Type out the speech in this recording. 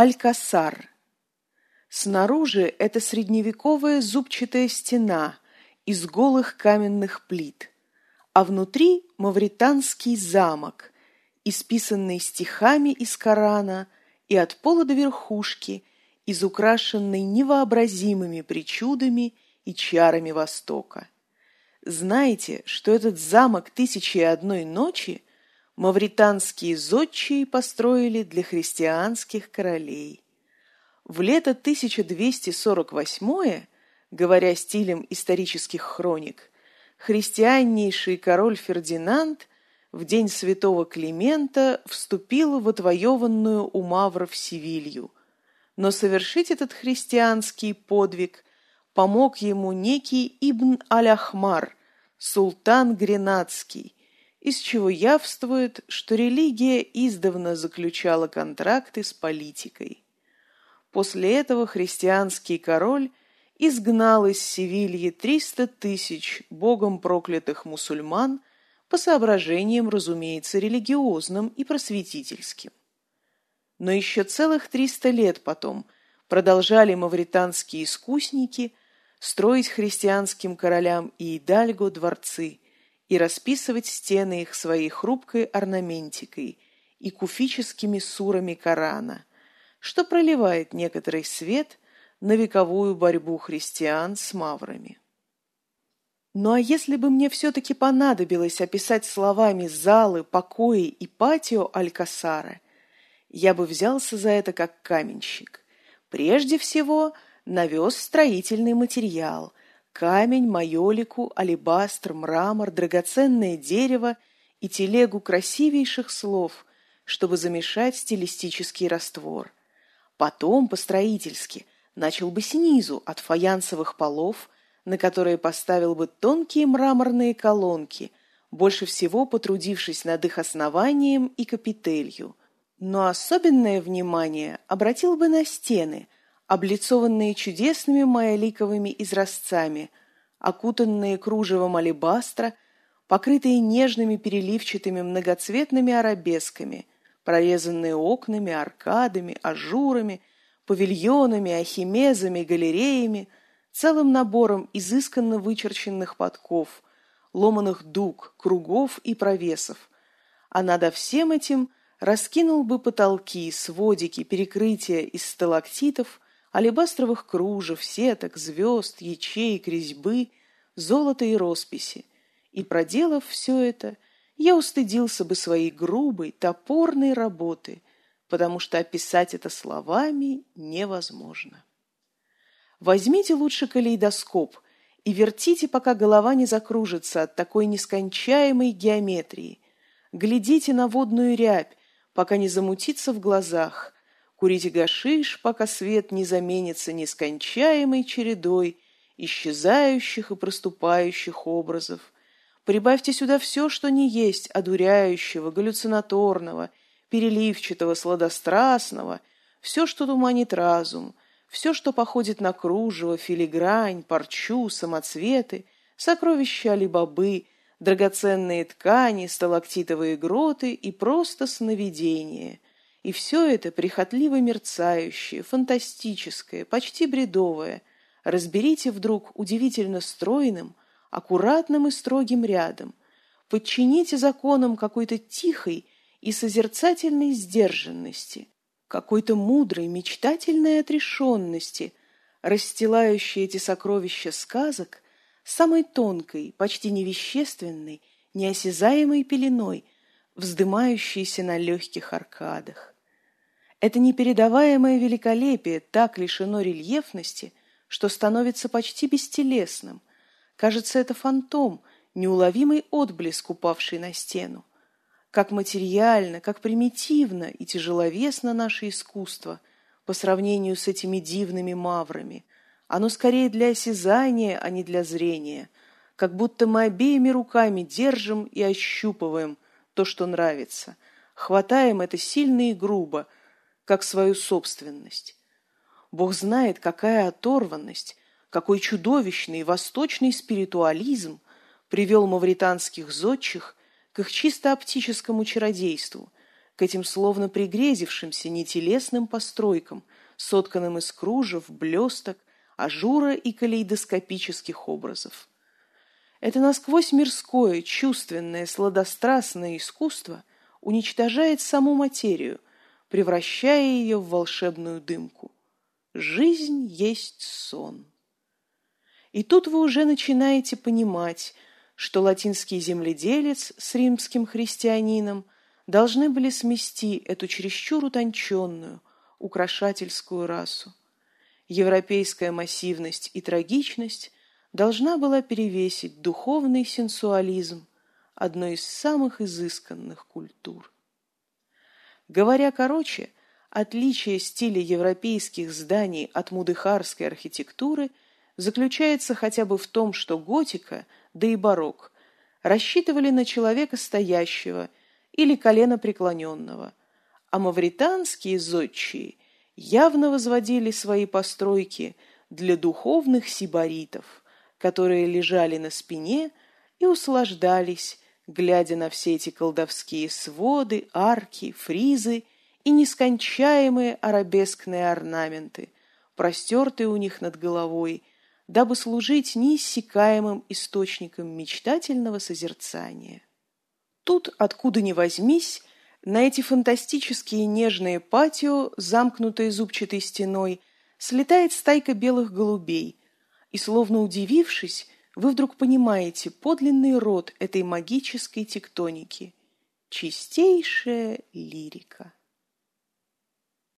Алькасар. Снаружи это средневековая зубчатая стена из голых каменных плит, а внутри мавританский замок, исписанный стихами из Корана и от пола до верхушки, изукрашенный невообразимыми причудами и чарами Востока. Знаете, что этот замок «Тысячи и одной ночи» мавританские зодчие построили для христианских королей. В лето 1248 говоря стилем исторических хроник, христианнейший король Фердинанд в день святого Климента вступил в отвоеванную у мавров Севилью, но совершить этот христианский подвиг помог ему некий Ибн Аль-Ахмар, султан Гренадский, из чего явствует, что религия издавна заключала контракты с политикой. После этого христианский король изгнал из Севильи триста тысяч богом проклятых мусульман по соображениям, разумеется, религиозным и просветительским. Но еще целых триста лет потом продолжали мавританские искусники строить христианским королям и идальго дворцы и расписывать стены их своей хрупкой орнаментикой и куфическими сурами Корана, что проливает некоторый свет на вековую борьбу христиан с маврами. Ну а если бы мне все-таки понадобилось описать словами залы, покои и патио Алькасара, я бы взялся за это как каменщик. Прежде всего – навез строительный материал – камень, майолику, алебастр, мрамор, драгоценное дерево и телегу красивейших слов, чтобы замешать стилистический раствор. Потом, по-строительски, начал бы снизу, от фаянсовых полов, на которые поставил бы тонкие мраморные колонки, больше всего потрудившись над их основанием и капителью. Но особенное внимание обратил бы на стены – облицованные чудесными маяликовыми изразцами, окутанные кружевом алебастра, покрытые нежными переливчатыми многоцветными арабесками, прорезанные окнами, аркадами, ажурами, павильонами, ахимезами, галереями, целым набором изысканно вычерченных подков, ломаных дуг, кругов и провесов. А над всем этим раскинул бы потолки, сводики, перекрытия из сталактитов, алебастровых кружев, сеток, звезд, ячеек, резьбы, золота и росписи. И, проделав все это, я устыдился бы своей грубой, топорной работы, потому что описать это словами невозможно. Возьмите лучше калейдоскоп и вертите, пока голова не закружится от такой нескончаемой геометрии. Глядите на водную рябь, пока не замутится в глазах – Курите гашиш, пока свет не заменится нескончаемой чередой исчезающих и проступающих образов. Прибавьте сюда все, что не есть одуряющего, галлюцинаторного, переливчатого, сладострастного, все, что туманит разум, все, что походит на кружево, филигрань, парчу, самоцветы, сокровища алибабы, драгоценные ткани, сталактитовые гроты и просто сновидения — и все это прихотливо мерцающее, фантастическое, почти бредовое, разберите вдруг удивительно стройным, аккуратным и строгим рядом, подчините законам какой-то тихой и созерцательной сдержанности, какой-то мудрой, мечтательной отрешенности, расстилающей эти сокровища сказок самой тонкой, почти невещественной, неосязаемой пеленой, вздымающейся на легких аркадах. Это непередаваемое великолепие так лишено рельефности, что становится почти бестелесным. Кажется, это фантом, неуловимый отблеск, упавший на стену. Как материально, как примитивно и тяжеловесно наше искусство по сравнению с этими дивными маврами. Оно скорее для осязания, а не для зрения. Как будто мы обеими руками держим и ощупываем то, что нравится. Хватаем это сильно и грубо – как свою собственность. Бог знает, какая оторванность, какой чудовищный восточный спиритуализм привел мавританских зодчих к их чисто оптическому чародейству, к этим словно пригрезившимся нетелесным постройкам, сотканным из кружев, блесток, ажура и калейдоскопических образов. Это насквозь мирское, чувственное, сладострастное искусство уничтожает саму материю, превращая ее в волшебную дымку. Жизнь есть сон. И тут вы уже начинаете понимать, что латинский земледелец с римским христианином должны были смести эту чересчур утонченную, украшательскую расу. Европейская массивность и трагичность должна была перевесить духовный сенсуализм одной из самых изысканных культур. Говоря короче, отличие стиля европейских зданий от мудыхарской архитектуры заключается хотя бы в том, что готика, да и барокко, рассчитывали на человека стоящего или колено преклоненного, а мавританские зодчие явно возводили свои постройки для духовных сибаритов, которые лежали на спине и услаждались, глядя на все эти колдовские своды, арки, фризы и нескончаемые арабескные орнаменты, простертые у них над головой, дабы служить неиссякаемым источником мечтательного созерцания. Тут, откуда ни возьмись, на эти фантастические нежные патио, замкнутые зубчатой стеной, слетает стайка белых голубей, и, словно удивившись, вы вдруг понимаете подлинный род этой магической тектоники. Чистейшая лирика.